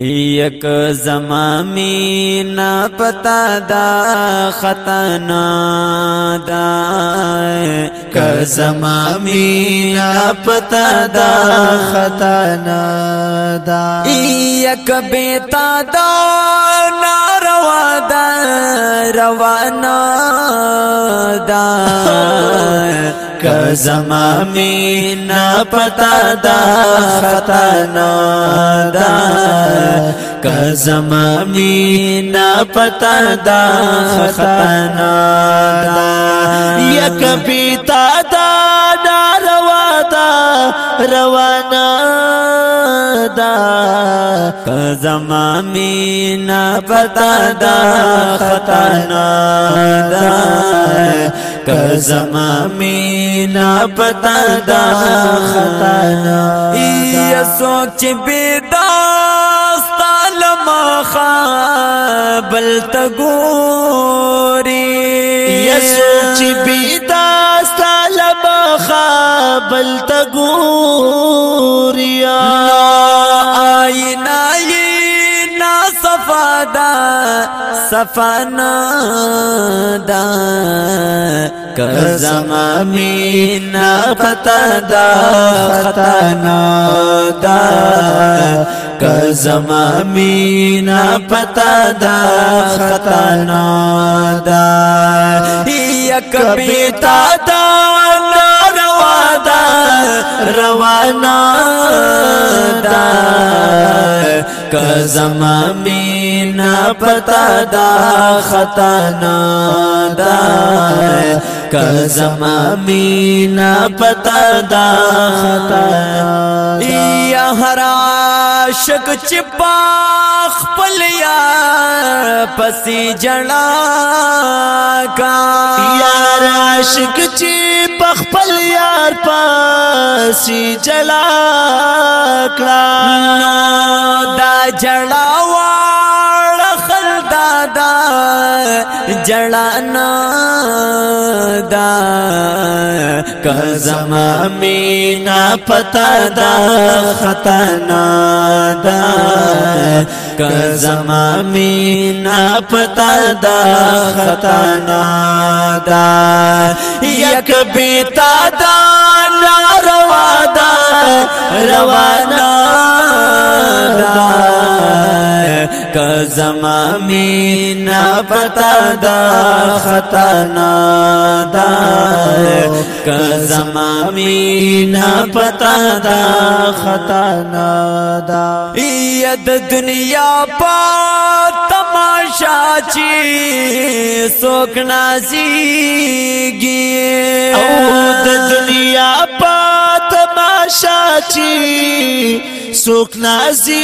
یک زمامی نا پتا دا خطانا دا که زمامی نا پتا دا خطانا دا یک بیتا دا ناروا دا روانا دا که زما مینا پتا دا خطا نه دا که زما مینا پتا دا خطا نه دا یک پیتا دا ناروا دا روانا دا که زما مینا پتا دا خطا نه دا کزما مینا پتا دا خطانا یا سوچ بیداستا لما خوابل تگوری یا سوچ بیداستا لما خوابل تگوری آئینا یہ نا صفا دا سفانا دا کزم مینا خطا دا خطانا دا کزم مینا پتا دا خطانا دا یک بیتا دا روا دا روانا دا کزم مینا نه پتا دا خطا نه دا کزما می نه پتا دا خطا یا هر عاشق چې پاخ پل یار پسې جړا کا یار عاشق چې پخ پل یار پسې جلا کړه دا جړا وا دا جړانا دا که زما مینا پتا دا خطا نه دا که زما مینا پتا دا خطا نه دا یک بیتا دا ناروا دا روانا دا لکه زما مینا پتا دا خطا نه دا که زما مینا پتا دا خطا نه دا ید دنیا پات تماشا چی سوک نازیگی او د دنیا پات تماشا چی سوک نازی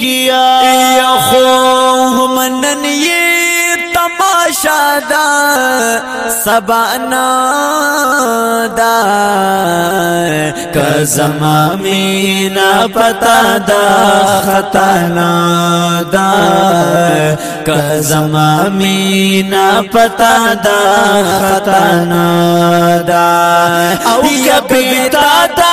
گیا یا خو منن یہ تماشا دا سبانا دا کزما مینا پتا دا خطانا دا کزما مینا پتا دا خطانا دا او یا بیتا دا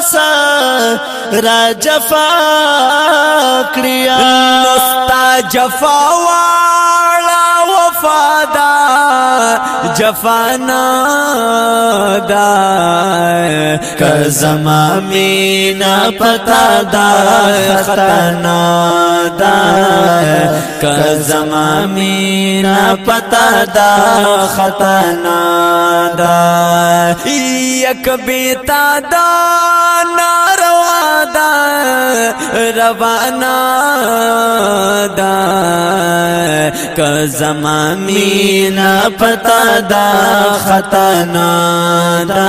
سفا را جفا کریا نستا جفا والا وفادا و فادا جفان کرزمین پتا دا دادا کر زمام پتا دا یک بیتا دا روانا دا که زمامینا پتا دا خطانا دا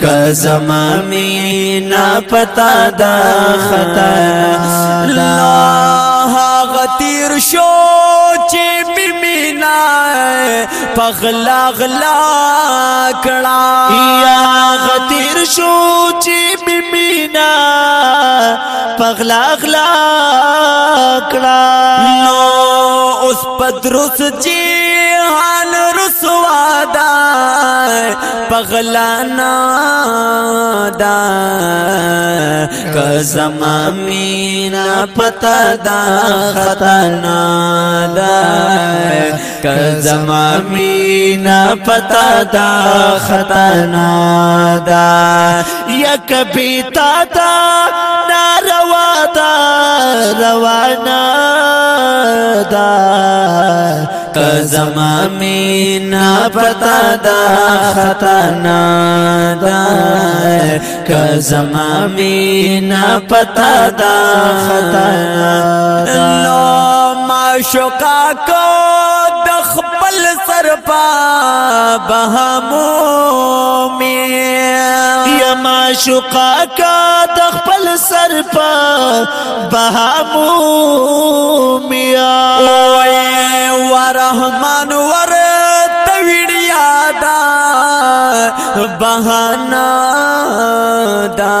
که زمامینا پتا دا خطانا لاها غتیر شو چی بیمینا پغلا غلا کڑا یا غتیر شو چی مینا پغلا غلا کړه نو اوس پدرس جی جهان رسوا دا پغلانا دا کزم مینا پتا دا خطانا دا کزم مینا پتا دا خطانا دا یک بیتا دا ناروا دا روانا دا ته زما مینا پتا دا خطا نه دا که پتا دا خطا نو کو د خپل سر پا بهمو می یا کو خپل سر په بهامو میا او رحمان ور تویډیا دا بهانا دا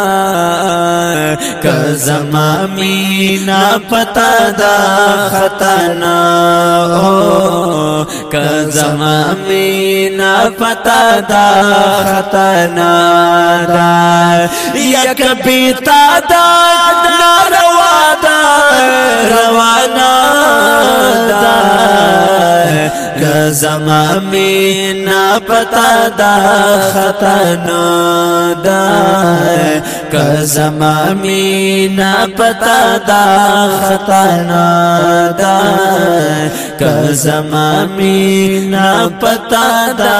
کزما مینا پتا دا خطا نا او کزما مینا پتا دا خطنا دا یک بیتا دا ناروا دا روانا دا کزما مینا پتا دا خطنا دا ک زما مینا پتا دا خطا نه دا ک زما مینا پتا دا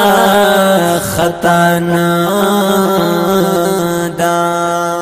خطا نه دا